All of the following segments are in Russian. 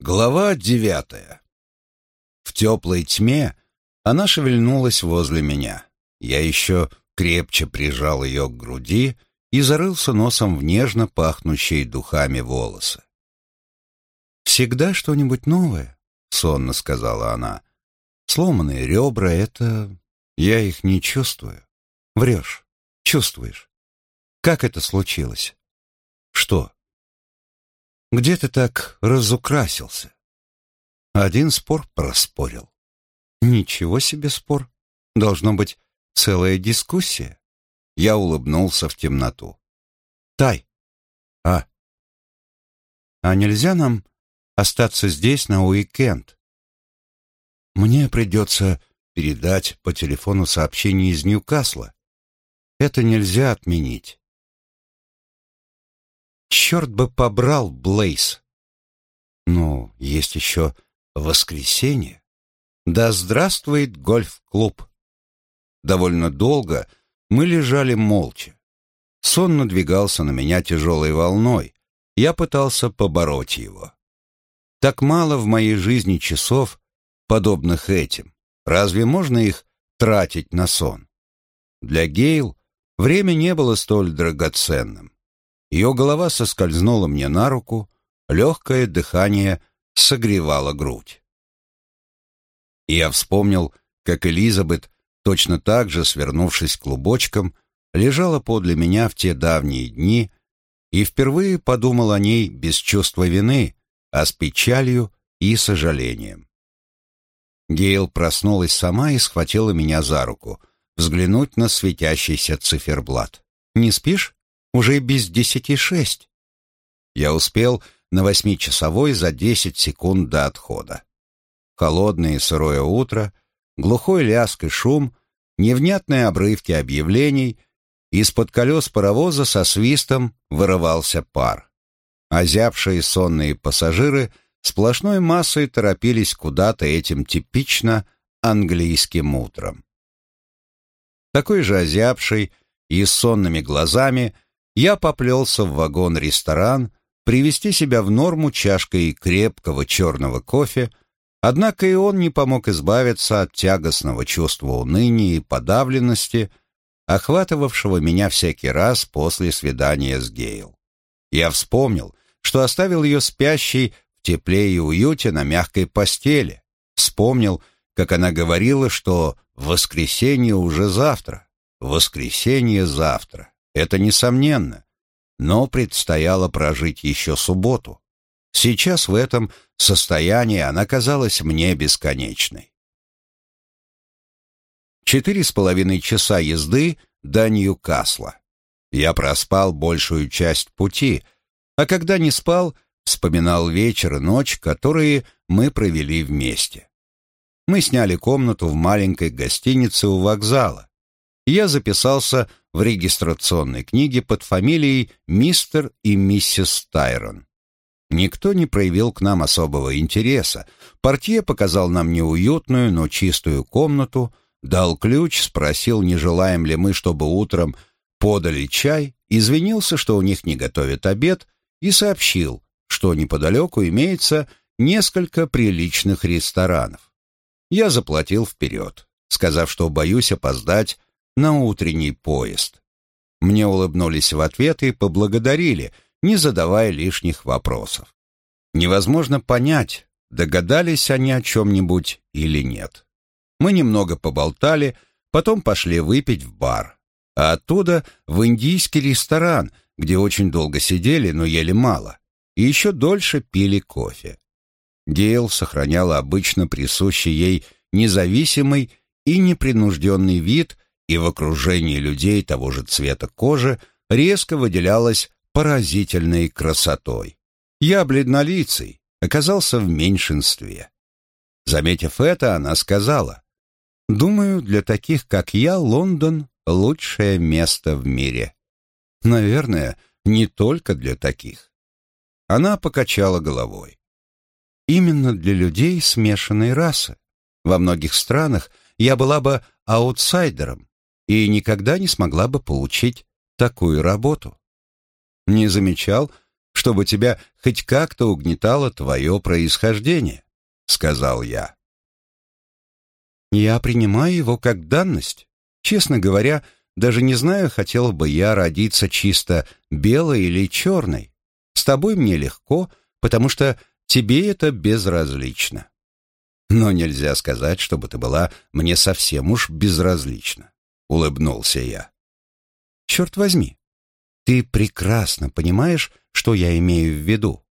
Глава девятая. В теплой тьме она шевельнулась возле меня. Я еще крепче прижал ее к груди и зарылся носом в нежно пахнущие духами волосы. «Всегда что-нибудь новое», — сонно сказала она. «Сломанные ребра — это... Я их не чувствую. Врешь. Чувствуешь. Как это случилось?» «Что?» Где ты так разукрасился? Один спор проспорил. Ничего себе спор. Должно быть целая дискуссия. Я улыбнулся в темноту. Тай. А. А нельзя нам остаться здесь на уикенд? Мне придется передать по телефону сообщение из Ньюкасла. Это нельзя отменить. Черт бы побрал Блейз. Ну, есть еще воскресенье. Да здравствует гольф-клуб. Довольно долго мы лежали молча. Сон надвигался на меня тяжелой волной. Я пытался побороть его. Так мало в моей жизни часов, подобных этим. Разве можно их тратить на сон? Для Гейл время не было столь драгоценным. Ее голова соскользнула мне на руку, легкое дыхание согревало грудь. Я вспомнил, как Элизабет, точно так же свернувшись клубочком, лежала подле меня в те давние дни и впервые подумал о ней без чувства вины, а с печалью и сожалением. Гейл проснулась сама и схватила меня за руку, взглянуть на светящийся циферблат. «Не спишь?» Уже без десяти шесть. Я успел на восьмичасовой за десять секунд до отхода. Холодное и сырое утро, глухой лязг и шум, невнятные обрывки объявлений, из-под колес паровоза со свистом вырывался пар. Озябшие сонные пассажиры сплошной массой торопились куда-то этим типично английским утром. Такой же озябший и с сонными глазами я поплелся в вагон-ресторан привести себя в норму чашкой крепкого черного кофе, однако и он не помог избавиться от тягостного чувства уныния и подавленности, охватывавшего меня всякий раз после свидания с Гейл. Я вспомнил, что оставил ее спящей в тепле и уюте на мягкой постели, вспомнил, как она говорила, что воскресенье уже завтра, воскресенье завтра. Это несомненно. Но предстояло прожить еще субботу. Сейчас в этом состоянии она казалась мне бесконечной. Четыре с половиной часа езды до Ньюкасла. Я проспал большую часть пути, а когда не спал, вспоминал вечер и ночь, которые мы провели вместе. Мы сняли комнату в маленькой гостинице у вокзала. Я записался в регистрационной книге под фамилией мистер и миссис Тайрон. Никто не проявил к нам особого интереса. Портье показал нам неуютную, но чистую комнату, дал ключ, спросил, не желаем ли мы, чтобы утром подали чай, извинился, что у них не готовят обед, и сообщил, что неподалеку имеется несколько приличных ресторанов. Я заплатил вперед, сказав, что боюсь опоздать на утренний поезд. Мне улыбнулись в ответ и поблагодарили, не задавая лишних вопросов. Невозможно понять, догадались они о чем-нибудь или нет. Мы немного поболтали, потом пошли выпить в бар, а оттуда в индийский ресторан, где очень долго сидели, но ели мало, и еще дольше пили кофе. Гейл сохраняла обычно присущий ей независимый и непринужденный вид и в окружении людей того же цвета кожи резко выделялась поразительной красотой. Я, бледнолицый, оказался в меньшинстве. Заметив это, она сказала, «Думаю, для таких, как я, Лондон — лучшее место в мире. Наверное, не только для таких». Она покачала головой. «Именно для людей смешанной расы. Во многих странах я была бы аутсайдером, и никогда не смогла бы получить такую работу. Не замечал, чтобы тебя хоть как-то угнетало твое происхождение», — сказал я. Я принимаю его как данность. Честно говоря, даже не знаю, хотел бы я родиться чисто белой или черной. С тобой мне легко, потому что тебе это безразлично. Но нельзя сказать, чтобы ты была мне совсем уж безразлична, — улыбнулся я. Черт возьми, ты прекрасно понимаешь, что я имею в виду.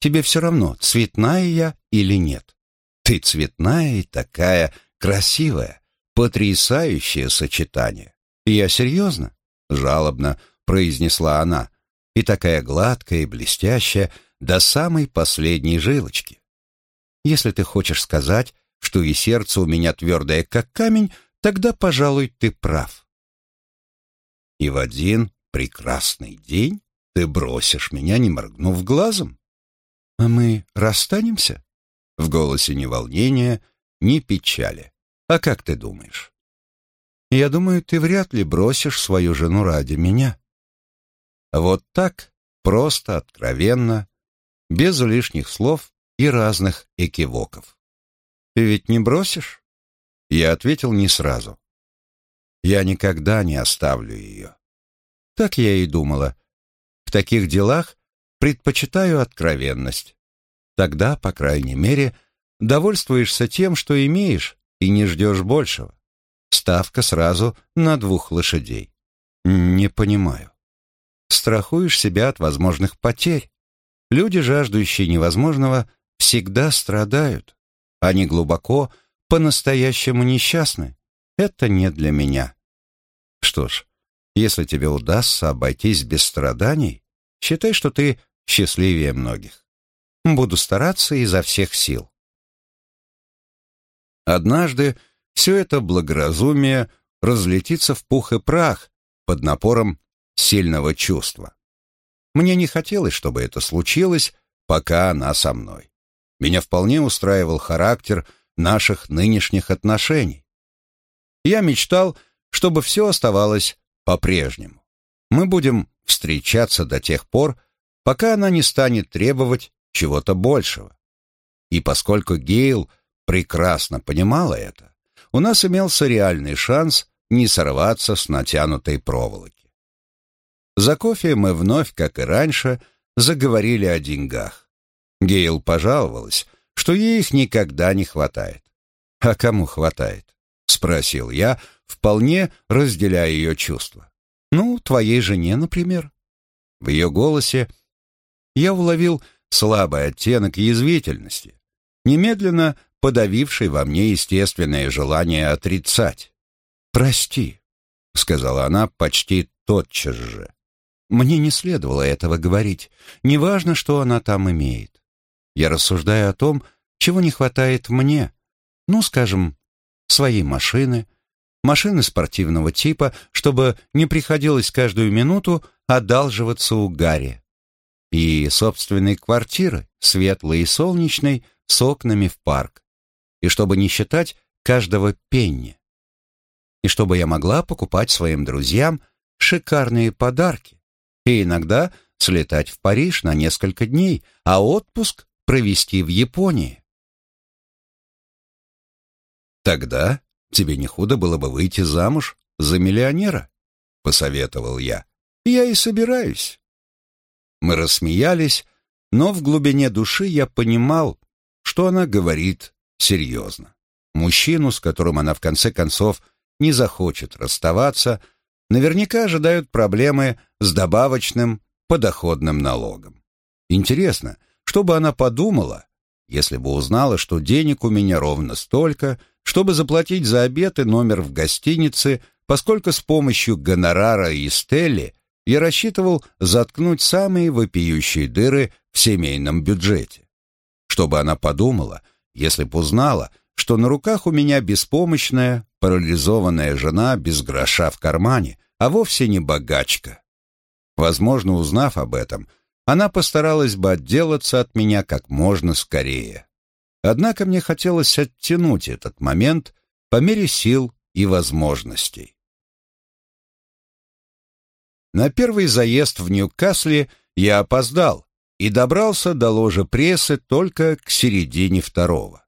Тебе все равно, цветная я или нет. Ты цветная и такая красивая, потрясающее сочетание. Я серьезно, жалобно произнесла она, и такая гладкая и блестящая до самой последней жилочки. Если ты хочешь сказать, что и сердце у меня твердое, как камень, тогда, пожалуй, ты прав. И в один прекрасный день ты бросишь меня, не моргнув глазом. А мы расстанемся? В голосе ни волнения, ни печали. А как ты думаешь? Я думаю, ты вряд ли бросишь свою жену ради меня. Вот так, просто, откровенно, без лишних слов и разных экивоков. Ты ведь не бросишь? Я ответил не сразу. Я никогда не оставлю ее. Так я и думала. В таких делах предпочитаю откровенность. Тогда, по крайней мере, довольствуешься тем, что имеешь, и не ждешь большего. Ставка сразу на двух лошадей. Не понимаю. Страхуешь себя от возможных потерь. Люди, жаждущие невозможного, всегда страдают. Они глубоко, по-настоящему несчастны. Это не для меня. Что ж, если тебе удастся обойтись без страданий, считай, что ты счастливее многих. Буду стараться изо всех сил. Однажды все это благоразумие разлетится в пух и прах под напором сильного чувства. Мне не хотелось, чтобы это случилось, пока она со мной. Меня вполне устраивал характер наших нынешних отношений. Я мечтал, чтобы все оставалось по-прежнему. Мы будем встречаться до тех пор, пока она не станет требовать чего-то большего. И поскольку Гейл прекрасно понимала это, у нас имелся реальный шанс не сорваться с натянутой проволоки. За кофе мы вновь, как и раньше, заговорили о деньгах. Гейл пожаловалась, что ей их никогда не хватает. «А кому хватает?» — спросил я, вполне разделяя ее чувства. «Ну, твоей жене, например». В ее голосе я уловил слабый оттенок язвительности, немедленно подавивший во мне естественное желание отрицать. «Прости», — сказала она почти тотчас же. «Мне не следовало этого говорить. Неважно, что она там имеет. Я рассуждаю о том, чего не хватает мне. Ну, скажем, своей машины, машины спортивного типа, чтобы не приходилось каждую минуту одалживаться у Гарри. И собственной квартиры, светлой и солнечной, с окнами в парк. И чтобы не считать каждого пенни. И чтобы я могла покупать своим друзьям шикарные подарки. И иногда слетать в Париж на несколько дней, а отпуск провести в Японии. Тогда тебе не худо было бы выйти замуж за миллионера, посоветовал я. Я и собираюсь. Мы рассмеялись, но в глубине души я понимал, что она говорит серьезно. Мужчину, с которым она в конце концов не захочет расставаться, наверняка ожидают проблемы с добавочным подоходным налогом. Интересно, что бы она подумала, если бы узнала, что денег у меня ровно столько, чтобы заплатить за обед и номер в гостинице, поскольку с помощью гонорара и Стелли я рассчитывал заткнуть самые вопиющие дыры в семейном бюджете. Чтобы она подумала, если б узнала, что на руках у меня беспомощная, парализованная жена без гроша в кармане, а вовсе не богачка. Возможно, узнав об этом, она постаралась бы отделаться от меня как можно скорее. Однако мне хотелось оттянуть этот момент по мере сил и возможностей. На первый заезд в Ньюкасле я опоздал и добрался до ложа прессы только к середине второго.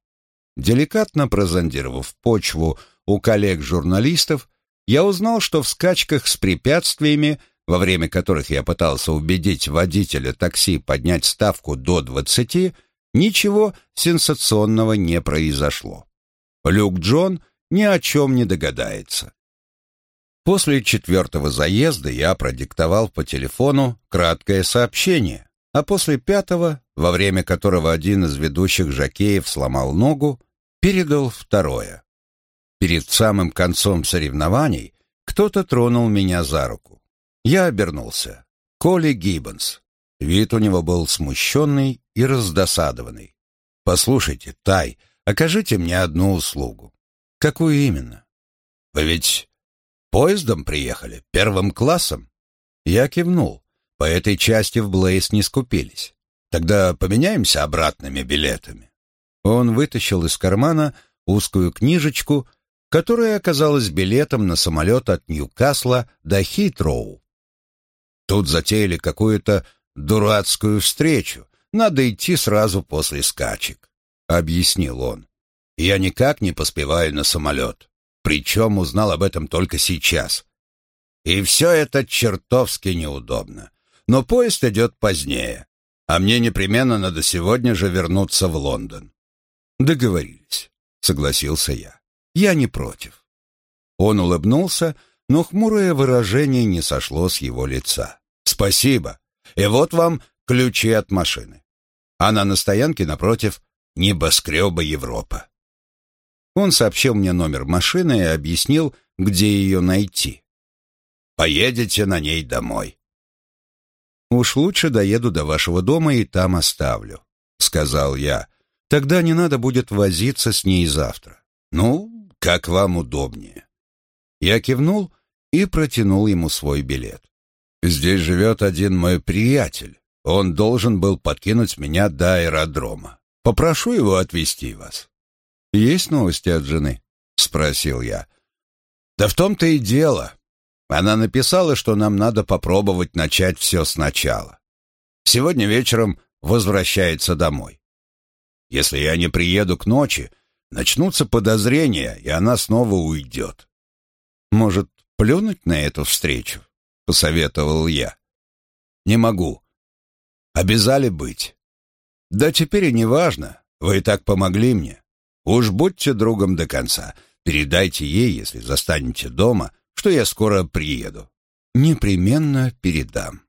Деликатно прозондировав почву у коллег-журналистов, я узнал, что в скачках с препятствиями, во время которых я пытался убедить водителя такси поднять ставку до 20, ничего сенсационного не произошло. Люк Джон ни о чем не догадается. После четвертого заезда я продиктовал по телефону краткое сообщение, а после пятого, во время которого один из ведущих жокеев сломал ногу, передал второе. Перед самым концом соревнований кто-то тронул меня за руку. Я обернулся. Коли Гиббонс. Вид у него был смущенный и раздосадованный. «Послушайте, Тай, окажите мне одну услугу». «Какую именно?» «Вы ведь поездом приехали, первым классом?» Я кивнул. По этой части в Блейс не скупились. «Тогда поменяемся обратными билетами». Он вытащил из кармана узкую книжечку которая оказалась билетом на самолет от Ньюкасла до Хитроу. Тут затеяли какую-то дурацкую встречу. Надо идти сразу после скачек, — объяснил он. Я никак не поспеваю на самолет. Причем узнал об этом только сейчас. И все это чертовски неудобно. Но поезд идет позднее, а мне непременно надо сегодня же вернуться в Лондон. Договорились, согласился я. Я не против. Он улыбнулся, но хмурое выражение не сошло с его лица. Спасибо. И вот вам ключи от машины. Она на стоянке напротив небоскреба Европа. Он сообщил мне номер машины и объяснил, где ее найти. Поедете на ней домой. Уж лучше доеду до вашего дома и там оставлю, сказал я. Тогда не надо будет возиться с ней завтра. Ну, как вам удобнее. Я кивнул и протянул ему свой билет. Здесь живет один мой приятель. Он должен был подкинуть меня до аэродрома. Попрошу его отвезти вас. Есть новости от жены? спросил я. Да в том-то и дело. Она написала, что нам надо попробовать начать все сначала. Сегодня вечером возвращается домой. Если я не приеду к ночи, Начнутся подозрения, и она снова уйдет. Может, плюнуть на эту встречу? Посоветовал я. Не могу. Обязали быть. Да теперь и не важно. Вы и так помогли мне. Уж будьте другом до конца. Передайте ей, если застанете дома, что я скоро приеду. Непременно передам.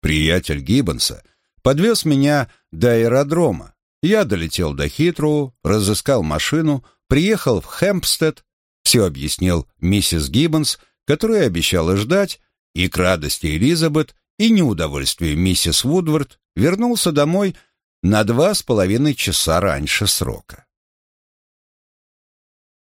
Приятель Гиббонса подвез меня до аэродрома, я долетел до Хитроу, разыскал машину, приехал в Хэмпстед, все объяснил миссис Гиббонс, которая обещала ждать, и к радости Элизабет и неудовольствию миссис Вудвард вернулся домой на два с половиной часа раньше срока.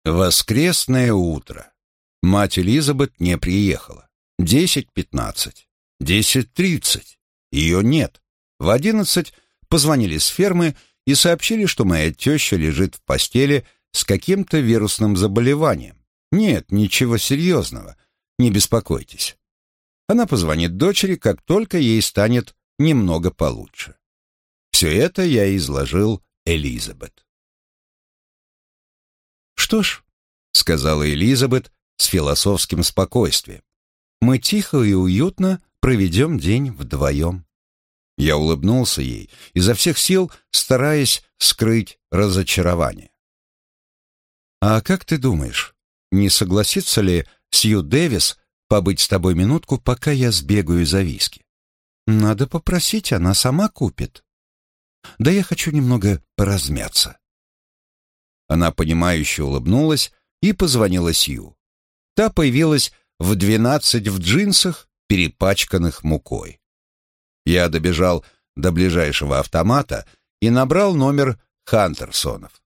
Воскресное утро. Мать Элизабет не приехала. Десять пятнадцать. Десять тридцать. Ее нет. В одиннадцать позвонили с фермы и сообщили, что моя теща лежит в постели с каким-то вирусным заболеванием. Нет, ничего серьезного, не беспокойтесь. Она позвонит дочери, как только ей станет немного получше. Все это я изложил Элизабет. «Что ж», — сказала Элизабет с философским спокойствием, «мы тихо и уютно проведем день вдвоем». Я улыбнулся ей, изо всех сил стараясь скрыть разочарование. «А как ты думаешь, не согласится ли Сью Дэвис побыть с тобой минутку, пока я сбегаю за виски? Надо попросить, она сама купит. Да я хочу немного поразмяться». Она понимающе улыбнулась и позвонила Сью. Та появилась в двенадцать в джинсах, перепачканных мукой. Я добежал до ближайшего автомата и набрал номер Хантерсонов.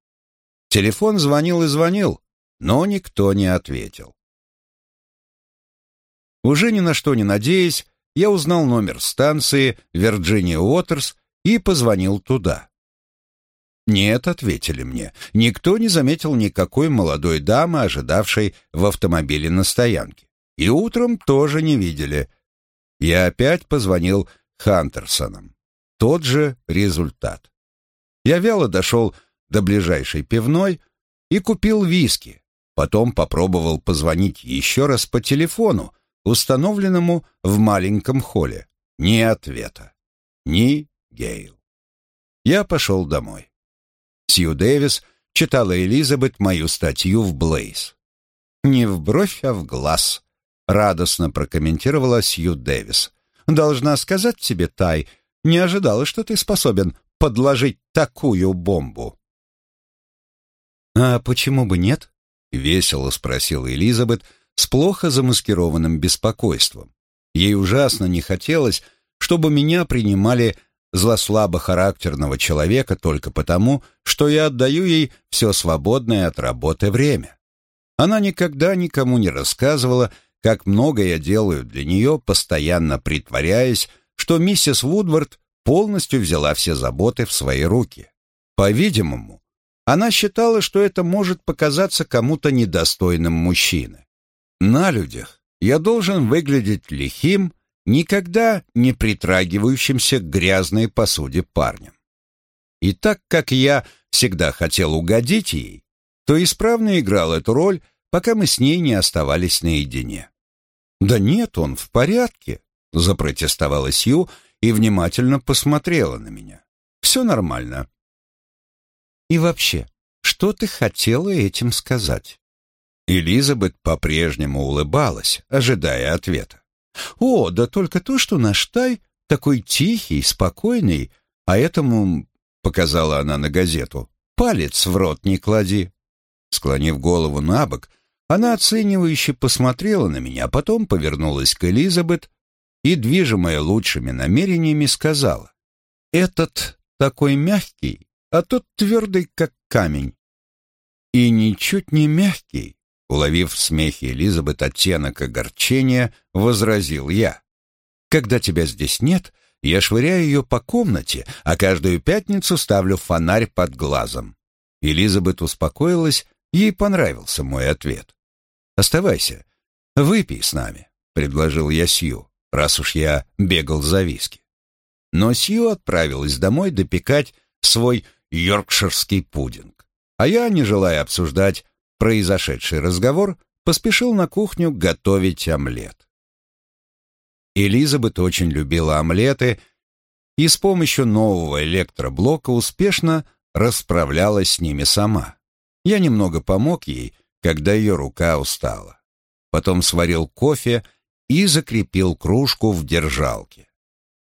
Телефон звонил и звонил, но никто не ответил. Уже ни на что не надеясь, я узнал номер станции Virginia Уотерс и позвонил туда. «Нет», — ответили мне, — никто не заметил никакой молодой дамы, ожидавшей в автомобиле на стоянке. И утром тоже не видели. Я опять позвонил Хантерсоном. Тот же результат. Я вяло дошел до ближайшей пивной и купил виски. Потом попробовал позвонить еще раз по телефону, установленному в маленьком холле. Ни ответа. Ни Гейл. Я пошел домой. Сью Дэвис читала Элизабет мою статью в Блейз. «Не в бровь, а в глаз», — радостно прокомментировала Сью Дэвис. «Должна сказать тебе, Тай, не ожидала, что ты способен подложить такую бомбу». «А почему бы нет?» — весело спросила Элизабет с плохо замаскированным беспокойством. Ей ужасно не хотелось, чтобы меня принимали злослабо-характерного человека только потому, что я отдаю ей все свободное от работы время. Она никогда никому не рассказывала, как много я делаю для нее, постоянно притворяясь, что миссис Вудвард полностью взяла все заботы в свои руки. По-видимому, она считала, что это может показаться кому-то недостойным мужчины. На людях я должен выглядеть лихим, никогда не притрагивающимся к грязной посуде парнем. И так как я всегда хотел угодить ей, то исправно играл эту роль, пока мы с ней не оставались наедине. «Да нет, он в порядке», — запротестовала Сью и внимательно посмотрела на меня. «Все нормально». «И вообще, что ты хотела этим сказать?» Элизабет по-прежнему улыбалась, ожидая ответа. «О, да только то, что наш Тай такой тихий, спокойный, а этому, — показала она на газету, — палец в рот не клади». Склонив голову на бок, она оценивающе посмотрела на меня, потом повернулась к Элизабет и, движимая лучшими намерениями, сказала, «Этот такой мягкий, а тот твердый, как камень». И ничуть не мягкий, Уловив в смехе Элизабет оттенок огорчения, возразил я. «Когда тебя здесь нет, я швыряю ее по комнате, а каждую пятницу ставлю фонарь под глазом». Элизабет успокоилась, ей понравился мой ответ. «Оставайся, выпей с нами», — предложил я Сью, раз уж я бегал за виски. Но Сью отправилась домой допекать свой йоркширский пудинг, а я, не желая обсуждать произошедший разговор, поспешил на кухню готовить омлет. Элизабет очень любила омлеты и с помощью нового электроблока успешно расправлялась с ними сама. Я немного помог ей, когда ее рука устала. Потом сварил кофе и закрепил кружку в держалке.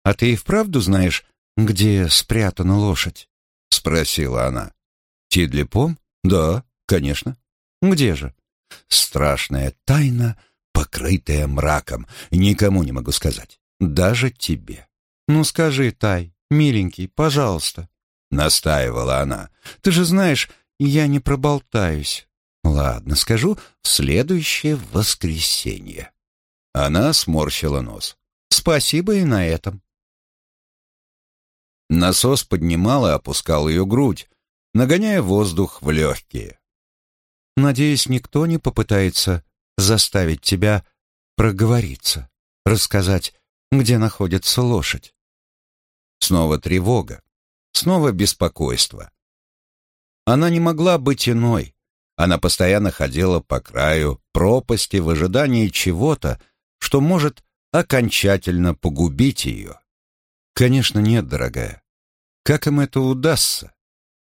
«А ты и вправду знаешь, где спрятана лошадь?» — спросила она. «Тидлипом? Да, конечно. Где же? Страшная тайна, покрытая мраком. Никому не могу сказать. Даже тебе. Ну скажи, Тай, миленький, пожалуйста. Настаивала она. Ты же знаешь, я не проболтаюсь. Ладно, скажу в следующее воскресенье. Она сморщила нос. Спасибо и на этом. Насос поднимал и опускал ее грудь, нагоняя воздух в легкие. Надеюсь, никто не попытается заставить тебя проговориться, рассказать, где находится лошадь. Снова тревога, снова беспокойство. Она не могла быть иной. Она постоянно ходила по краю пропасти в ожидании чего-то, что может окончательно погубить ее. Конечно, нет, дорогая. Как им это удастся?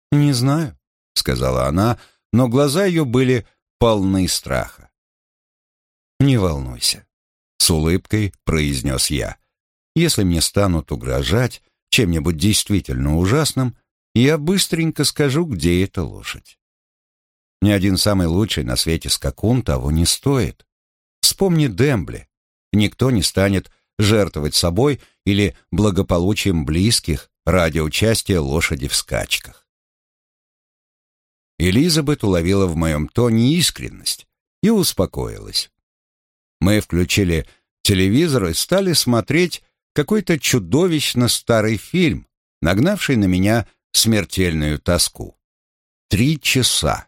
Не знаю, сказала она, но глаза ее были полны страха. «Не волнуйся», — с улыбкой произнес я. «Если мне станут угрожать чем-нибудь действительно ужасным, я быстренько скажу, где эта лошадь. Ни один самый лучший на свете скакун того не стоит. Вспомни Дембли. Никто не станет жертвовать собой или благополучием близких ради участия лошади в скачках. Элизабет уловила в моем тоне искренность и успокоилась. Мы включили телевизор и стали смотреть какой-то чудовищно старый фильм, нагнавший на меня смертельную тоску. Три часа.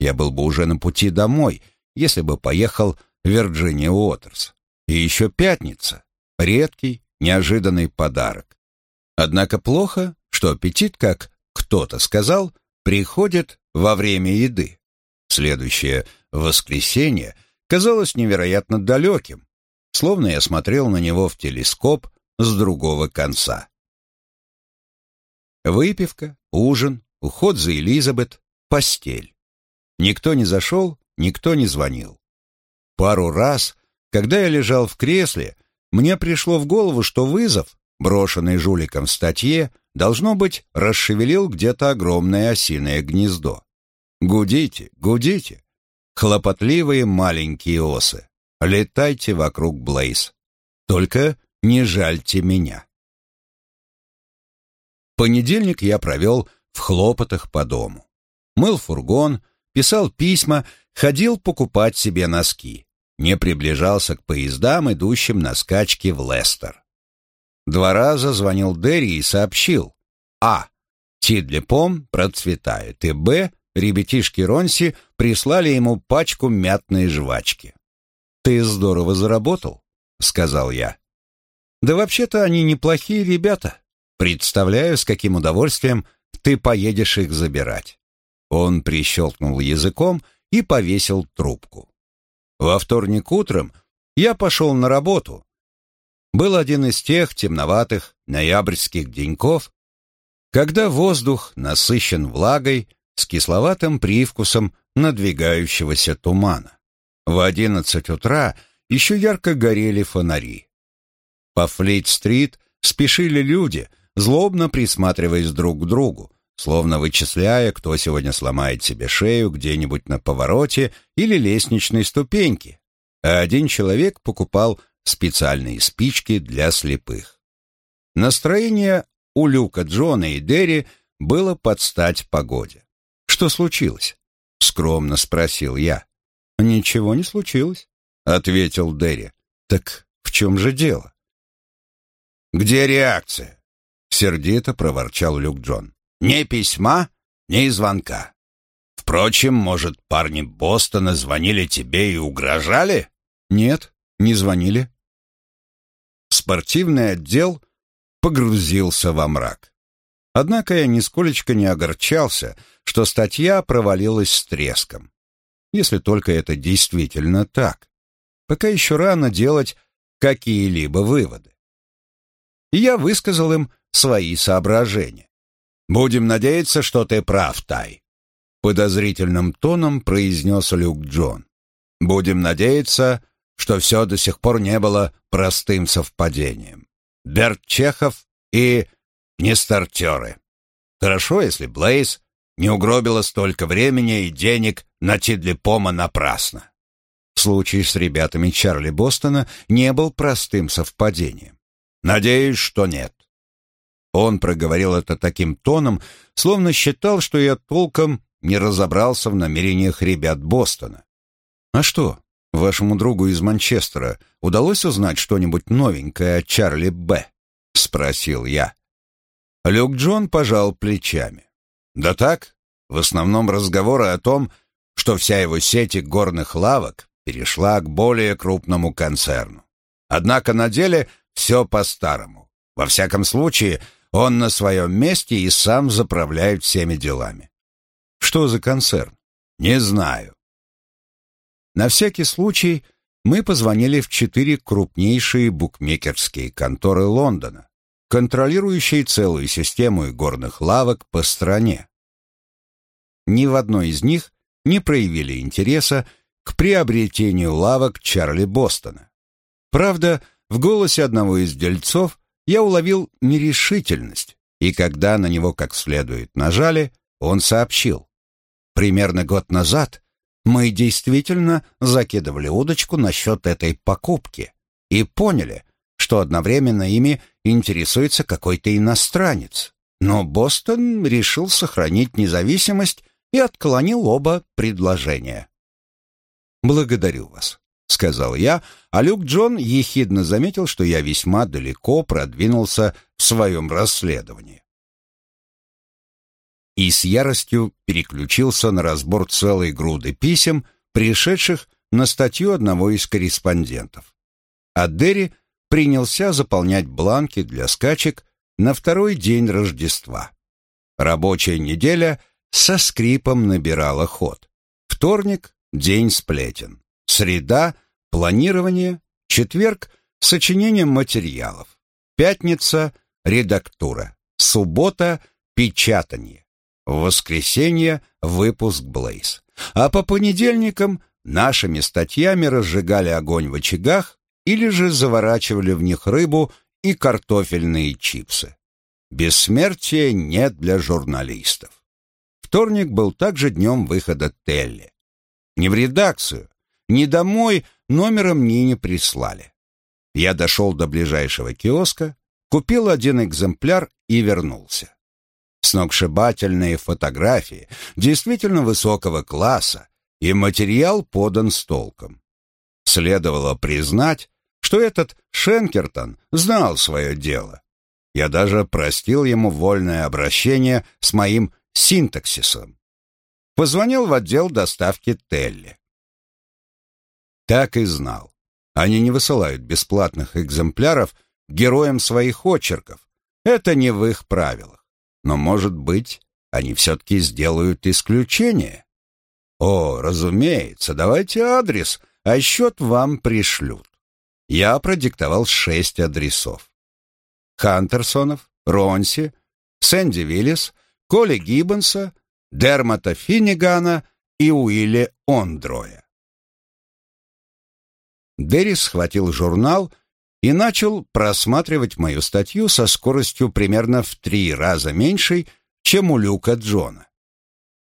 Я был бы уже на пути домой, если бы поехал в Вирджиния Уотерс. И еще пятница. Редкий, неожиданный подарок. Однако плохо, что аппетит, как кто-то сказал, приходит во время еды. Следующее воскресенье казалось невероятно далеким, словно я смотрел на него в телескоп с другого конца. Выпивка, ужин, уход за Элизабет, постель. Никто не зашел, никто не звонил. Пару раз, когда я лежал в кресле, мне пришло в голову, что вызов, брошенный жуликом в статье, должно быть, расшевелил где-то огромное осиное гнездо. Гудите, гудите, хлопотливые маленькие осы, летайте вокруг Блейз. Только не жальте меня. Понедельник я провел в хлопотах по дому. Мыл фургон, писал письма, ходил покупать себе носки. Не приближался к поездам, идущим на скачки в Лестер. Два раза звонил Дерри и сообщил. А. Тидлипом процветает, и Б. Ребятишки Ронси прислали ему пачку мятной жвачки. «Ты здорово заработал», — сказал я. «Да вообще-то они неплохие ребята. Представляю, с каким удовольствием ты поедешь их забирать». Он прищелкнул языком и повесил трубку. Во вторник утром я пошел на работу. Был один из тех темноватых ноябрьских деньков, когда воздух насыщен влагой с кисловатым привкусом надвигающегося тумана. В одиннадцать утра еще ярко горели фонари. По Флейт-стрит спешили люди, злобно присматриваясь друг к другу, словно вычисляя, кто сегодня сломает себе шею где-нибудь на повороте или лестничной ступеньке. А один человек покупал специальные спички для слепых. Настроение у Люка, Джона и Дерри было под стать погоде. «Что случилось?» — скромно спросил я. «Ничего не случилось», — ответил Дерри. «Так в чем же дело?» «Где реакция?» — сердито проворчал Люк Джон. Ни письма, ни звонка. Впрочем, может, парни Бостона звонили тебе и угрожали? Нет, не звонили. Спортивный отдел погрузился во мрак. Однако я нисколечко не огорчался, что статья провалилась с треском. Если только это действительно так. Пока еще рано делать какие-либо выводы. И я высказал им свои соображения. «Будем надеяться, что ты прав, Тай», — подозрительным тоном произнес Люк Джон. «Будем надеяться, что все до сих пор не было простым совпадением. Берт Чехов и не стартеры. Хорошо, если Блейз не угробила столько времени и денег на Тидлипома напрасно. Случай с ребятами Чарли Бостона не был простым совпадением. Надеюсь, что нет. Он проговорил это таким тоном, словно считал, что я толком не разобрался в намерениях ребят Бостона. «А что, вашему другу из Манчестера удалось узнать что-нибудь новенькое о Чарли Б?» — спросил я. Люк Джон пожал плечами. «Да так, в основном разговоры о том, что вся его сеть горных лавок перешла к более крупному концерну. Однако на деле все по-старому. Во всяком случае, он на своем месте и сам заправляет всеми делами. Что за концерн? Не знаю. На всякий случай мы позвонили в четыре крупнейшие букмекерские конторы Лондона, контролирующие целую систему игорных лавок по стране. Ни в одной из них не проявили интереса к приобретению лавок Чарли Бостона. Правда, в голосе одного из дельцов я уловил нерешительность, и когда на него как следует нажали, он сообщил. Примерно год назад мы действительно закидывали удочку насчет этой покупки и поняли, что одновременно ими интересуется какой-то иностранец. Но Бостон решил сохранить независимость и отклонил оба предложения. «Благодарю вас», — сказал я, а Люк Джон ехидно заметил, что я весьма далеко продвинулся в своем расследовании. И с яростью переключился на разбор целой груды писем, пришедших на статью одного из корреспондентов. А Дерри принялся заполнять бланки для скачек на второй день Рождества. Рабочая неделя со скрипом набирала ход. Вторник — день сплетен. Среда — планирование. Четверг — сочинение материалов. Пятница — редактура. Суббота — печатание. В воскресенье — выпуск Блейз. А по понедельникам нашими статьями разжигали огонь в очагах или же заворачивали в них рыбу и картофельные чипсы. Бессмертия нет для журналистов. Вторник был также днем выхода Телли. Не в редакцию, ни домой номером мне не прислали. Я дошел до ближайшего киоска, купил один экземпляр и вернулся. Сногсшибательные фотографии, действительно высокого класса, и материал подан с толком. Следовало признать, что этот Шенкертон знал свое дело. Я даже простил ему вольное обращение с моим синтаксисом. Позвонил в отдел доставки Телли. Так и знал. Они не высылают бесплатных экземпляров героям своих очерков. Это не в их правилах. Но, может быть, они все-таки сделают исключение? О, разумеется, давайте адрес, а счет вам пришлют. Я продиктовал шесть адресов. Хантерсонов, Ронси, Сэнди Виллис, Коли Гиббонса, Дермата Финнигана и Уилли Ондроя. Деррис схватил журнал и начал просматривать мою статью со скоростью примерно в три раза меньшей, чем у Люка Джона.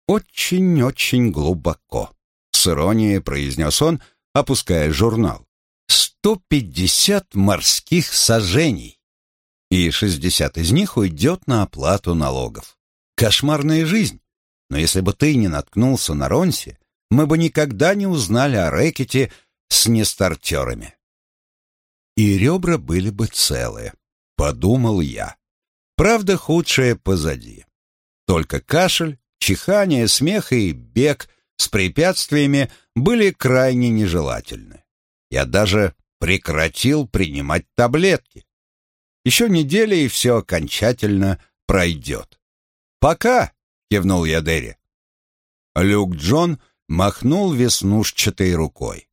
«Очень-очень глубоко», — с иронией произнес он, опуская журнал. «Сто пятьдесят морских сажений, и шестьдесят из них уйдет на оплату налогов. Кошмарная жизнь. Но если бы ты не наткнулся на Ронси, мы бы никогда не узнали о рэкете с нестартерами. И ребра были бы целые, подумал я. Правда, худшее позади. Только кашель, чихание, смех и бег с препятствиями были крайне нежелательны. Я даже прекратил принимать таблетки. Еще неделя, и все окончательно пройдет. «Пока!» — кивнул я Дерри. Люк Джон махнул веснушчатой рукой.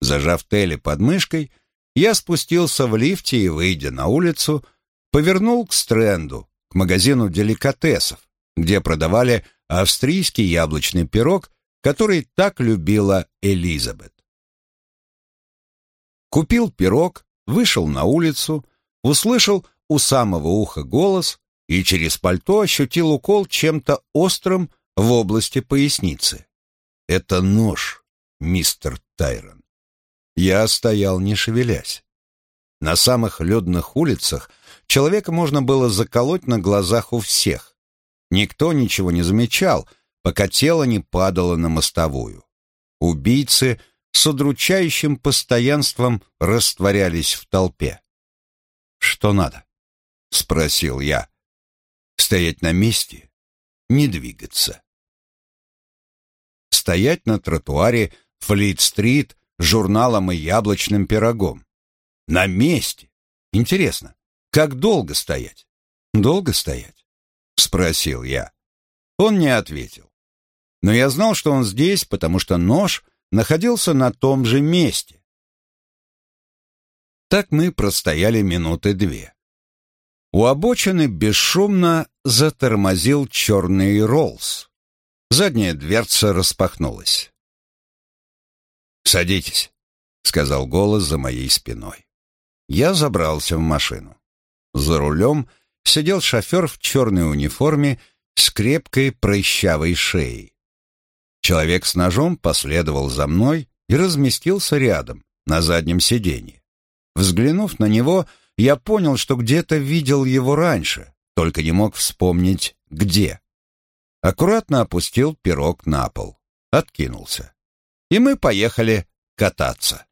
Зажав Телли под мышкой, я спустился в лифте и, выйдя на улицу, повернул к стренду, к магазину деликатесов, где продавали австрийский яблочный пирог, который так любила Элизабет. Купил пирог, вышел на улицу, услышал у самого уха голос и через пальто ощутил укол чем-то острым в области поясницы. «Это нож, мистер Тайрон». Я стоял, не шевелясь. На самых людных улицах человека можно было заколоть на глазах у всех. Никто ничего не замечал, пока тело не падало на мостовую. Убийцы с удручающим постоянством растворялись в толпе. «Что надо?» — спросил я стоять на месте, не двигаться. Стоять на тротуаре Флит-стрит журналом и яблочным пирогом. На месте. Интересно, как долго стоять? Долго стоять? Спросил я. Он не ответил. Но я знал, что он здесь, потому что нож находился на том же месте. Так мы простояли минуты две. У обочины бесшумно затормозил черный Роллс. Задняя дверца распахнулась. «Садитесь», — сказал голос за моей спиной. Я забрался в машину. За рулем сидел шофер в черной униформе с крепкой прыщавой шеей. Человек с ножом последовал за мной и разместился рядом, на заднем сиденье. Взглянув на него, я понял, что где-то видел его раньше, только не мог вспомнить, где. Аккуратно опустил пирог на пол, откинулся. И мы поехали кататься.